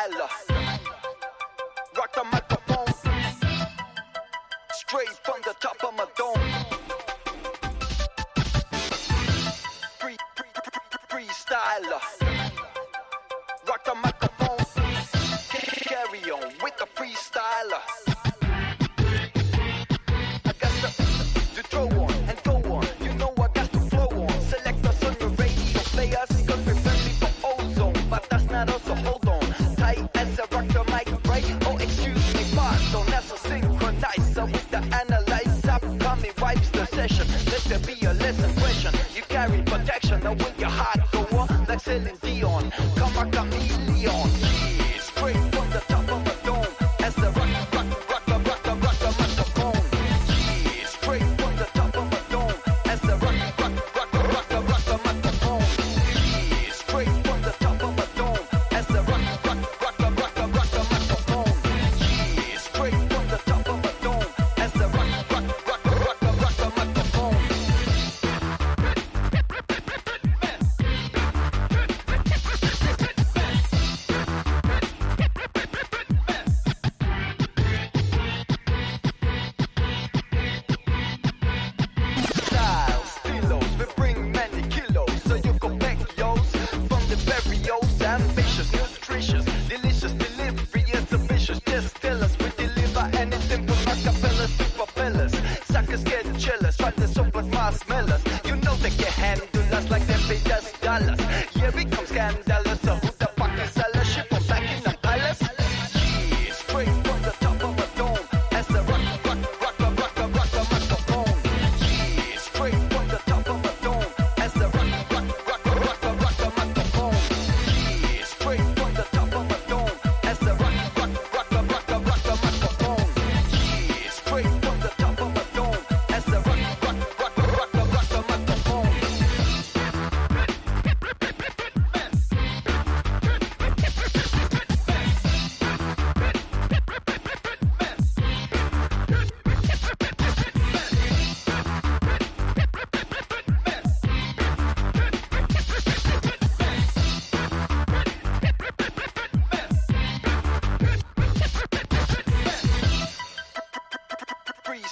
Tyler. Rock the microphone. Straight from the top of my dome. Free, free, free, freestyler. obsession. Let there be a lesson question. You carry protection, now when your heart go on, like Celine Dion. Come a chameleon.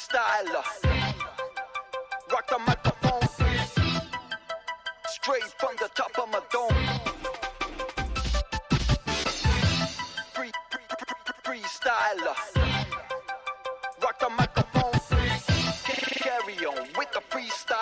freestyler. Rock the microphone. Straight from the top of my dome. Free, free, free, freestyler. Rock the microphone. Carry on with the freestyle.